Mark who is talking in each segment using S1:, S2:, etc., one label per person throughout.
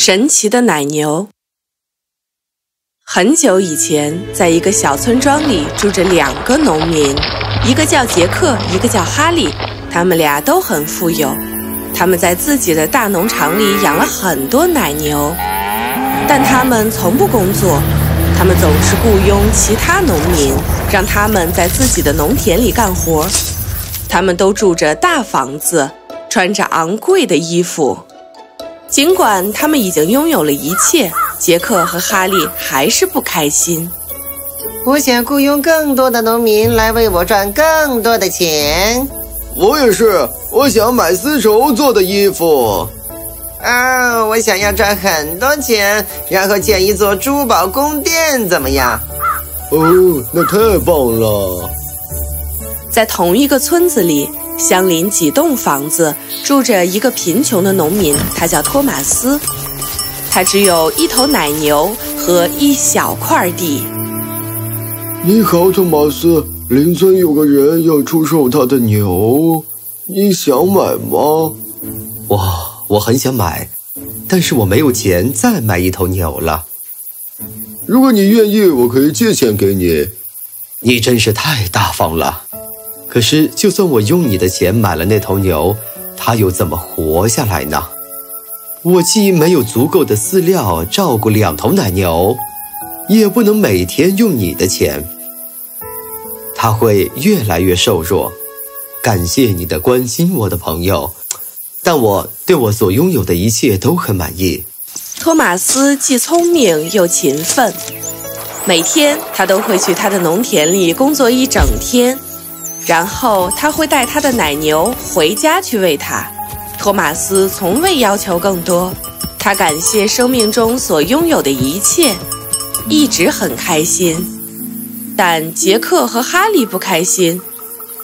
S1: 神奇的奶牛。很久以前，在一个小村庄里住着两个农民，一个叫杰克，一个叫哈利。他们俩都很富有，他们在自己的大农场里养了很多奶牛，但他们从不工作，他们总是雇佣其他农民，让他们在自己的农田里干活。他们都住着大房子，穿着昂贵的衣服。尽管他们已经拥有了一切，杰克和哈利还是不开心。
S2: 我想雇佣更多的农民来为我赚更多的钱。
S3: 我也是，我想买丝绸做的衣服。
S2: 啊，我想要赚很多钱，然后建一座珠宝宫殿，怎么样？
S3: 哦，那太棒了！
S1: 在同一个村子里。相邻几栋房子住着一个贫穷的农民，他叫托马斯。他只有一头奶牛和一小块地。
S3: 你好，托马斯，邻村有个人要出售他的牛，你想买吗？
S4: 哇，我很想买，但是我没有钱再买一头牛了。
S3: 如果你愿意，我可以借钱给你。
S4: 你真是太大方了。可是，就算我用你的钱买了那头牛，它又怎么活下来呢？我既没有足够的饲料照顾两头奶牛，也不能每天用你的钱。它会越来越瘦弱。感谢你的关心，我的朋友，但我对我所拥有的一切都很满意。
S1: 托马斯既聪明又勤奋，每天他都会去他的农田里工作一整天。然后他会带他的奶牛回家去喂它。托马斯从未要求更多，他感谢生命中所拥有的一切，一直很开心。但杰克和哈利不开心，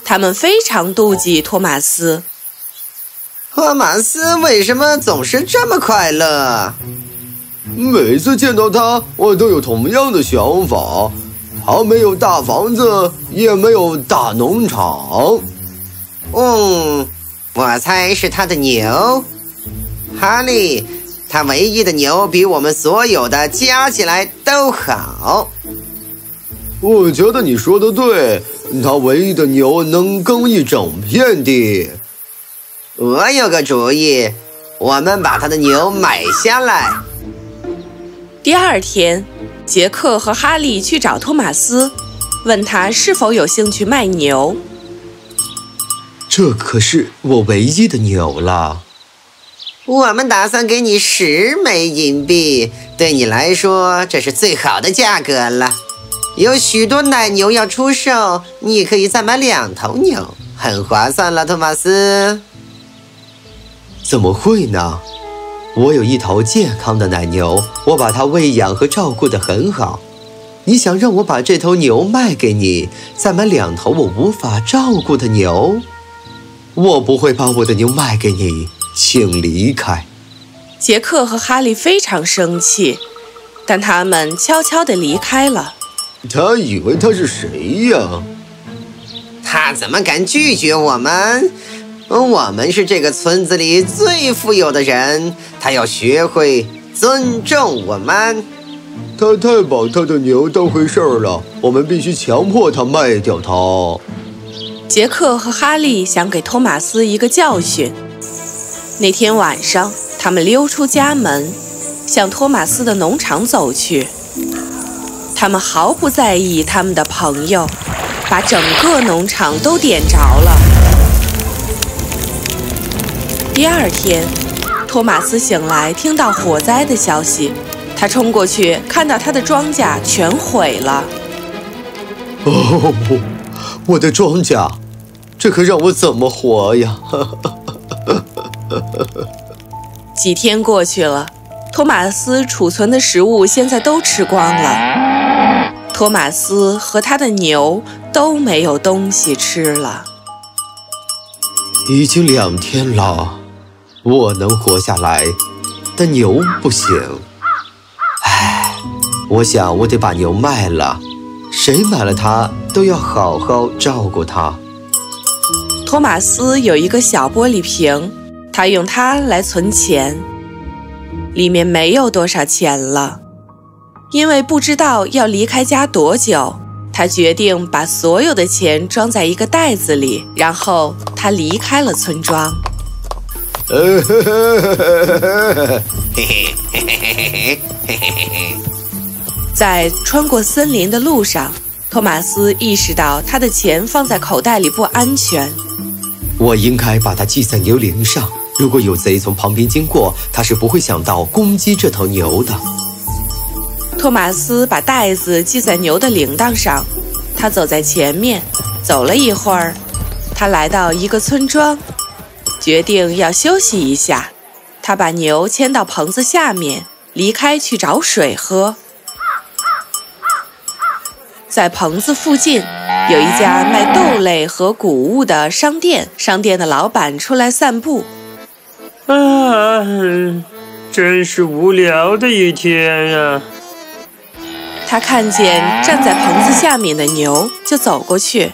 S1: 他们非常妒忌托马斯。
S2: 托马斯为什么总是这么快乐？
S3: 每次见到他，我都有同样的想法。他没有大房子，也没有大农场。
S2: 嗯，我猜是他的牛，哈利。他唯一的牛比我们所有的加起来都好。
S3: 我觉得你说的对，他唯一的牛能耕一整片地。
S2: 我有个主意，我们把他的牛买下来。
S1: 第二天。杰克和哈利去找托马斯，问他是否有兴趣卖牛。
S4: 这可是我唯一的牛了。
S2: 我们打算给你十枚银币，对你来说这是最好的价格了。有许多奶牛要出售，你可以再买两头牛，很划算了，托马斯。
S4: 怎么会呢？我有一头健康的奶牛，我把它喂养和照顾得很好。你想让我把这头牛卖给你，再买两头我无法照顾的牛？我不会把我的牛卖给你，请离开。
S1: 杰克和哈利非常生气，但他们悄悄地离开了。
S3: 他以为他是谁呀？
S2: 他怎么敢拒绝我们？我们是这个村子里最富有的人，他要学会尊重我们。
S3: 他太把他的牛当回事儿了，我们必须强迫他卖掉它。
S1: 杰克和哈利想给托马斯一个教训。那天晚上，他们溜出家门，向托马斯的农场走去。他们毫不在意他们的朋友，把整个农场都点着了。第二天，托马斯醒来，听到火灾的消息，他冲过去，看到他的庄稼全毁了。
S4: 哦不，我的庄稼，这可让我怎么活呀？
S1: 几天过去了，托马斯储存的食物现在都吃光了，托马斯和他的牛都没有东西吃了。
S4: 已经两天了。我能活下来，但牛不行。唉，我想我得把牛卖了。谁买了它，都要好好照顾它。
S1: 托马斯有一个小玻璃瓶，他用它来存钱。里面没有多少钱了。因为不知道要离开家多久，他决定把所有的钱装在一个袋子里，然后他离开了村庄。在穿过森林的路上，托马斯意识到他的钱放在口袋里不安全。
S4: 我应该把它系在牛铃上。如果有贼从旁边经过，他是不会想到攻击这头牛的。
S1: 托马斯把袋子系在牛的铃铛上，他走在前面。走了一会儿，他来到一个村庄。决定要休息一下，他把牛牵到棚子下面，离开去找水喝。在棚子附近有一家卖豆类和谷物的商店，商店的老板出来散步。
S5: 啊，真是无聊的一天呀！
S1: 他看见站在棚子下面的牛，就走过去。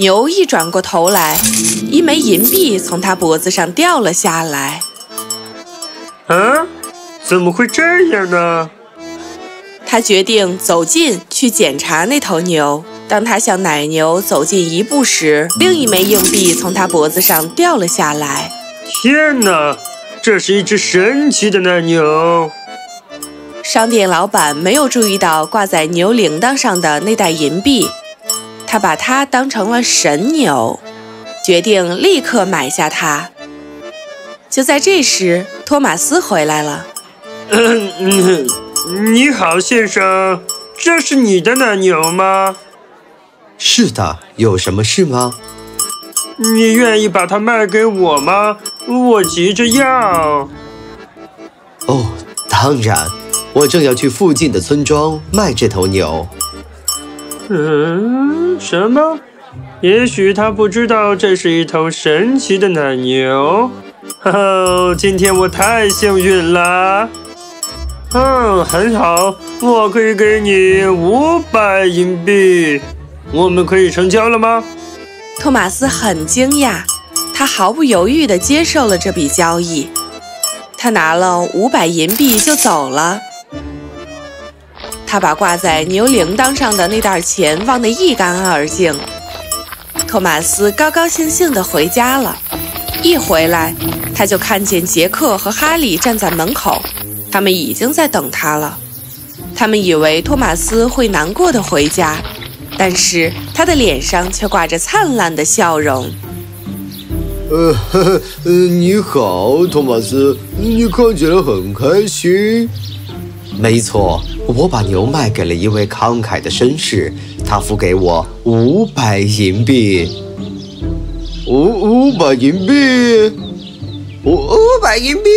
S1: 牛一转过头来，一枚银币从他脖子上掉了下来。
S5: 啊，怎么会这样呢？
S1: 他决定走近去检查那头牛。当他向奶牛走近一步时，另一枚硬币从他脖子上掉了下来。
S5: 天哪，这是一只神奇的奶牛！
S1: 商店老板没有注意到挂在牛铃铛上的那袋银币。他把它当成了神牛，决定立刻买下它。就在这时，托马斯回来了。
S5: 嗯，你好，先生，这是你的奶牛吗？
S4: 是的，有什么事吗？
S5: 你愿意把它卖给我吗？我急着要。
S4: 哦，当然，我正要去附近的村庄卖这头牛。
S5: 嗯，什么？也许他不知道这是一头神奇的奶牛。哦，今天我太幸运了。嗯，很好，我可以给你五百银币。我们可以成交了吗？
S1: 托马斯很惊讶，他毫不犹豫地接受了这笔交易。他拿了五百银币就走了。他把挂在牛铃铛上的那袋钱忘得一干二净。托马斯高高兴兴地回家了。一回来，他就看见杰克和哈利站在门口，他们已经在等他了。他们以为托马斯会难过的回家，但是他的脸上却挂着灿烂的笑容。
S3: 呃呵呵，呃，你好，托马斯，你看起来很开心。
S4: 没错，我把牛卖给了一位慷慨的绅士，他付给我五百银币。
S3: 五五百银币，
S2: 五五百银币。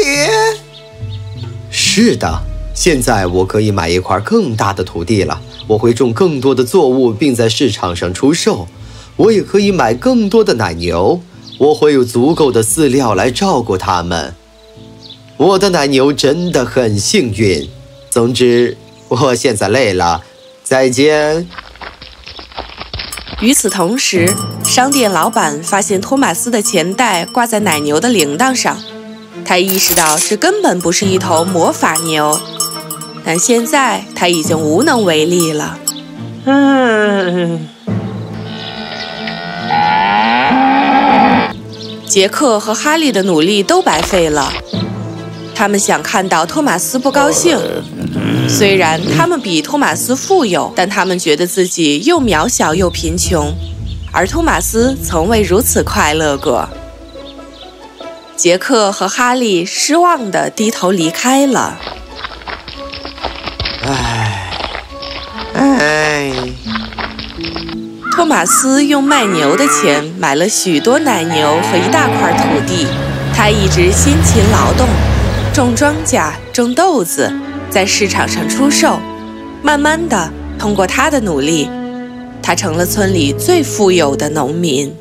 S4: 是的，现在我可以买一块更大的土地了。我会种更多的作物，并在市场上出售。我也可以买更多的奶牛。我会有足够的饲料来照顾它们。我的奶牛真的很幸运。总之，我现在累了，再见。
S1: 与此同时，商店老板发现托马斯的钱袋挂在奶牛的铃铛上，他意识到这根本不是一头魔法牛，但现在他已经无能为力了。嗯，杰克和哈利的努力都白费了。他们想看到托马斯不高兴，虽然他们比托马斯富有，但他们觉得自己又渺小又贫穷，而托马斯从未如此快乐过。杰克和哈利失望地低头离开了。
S2: 唉，唉。
S1: 托马斯用卖牛的钱买了许多奶牛和一大块土地，他一直辛勤劳动。种庄稼，种豆子，在市场上出售。慢慢的，通过他的努力，他成了村里最富有的农民。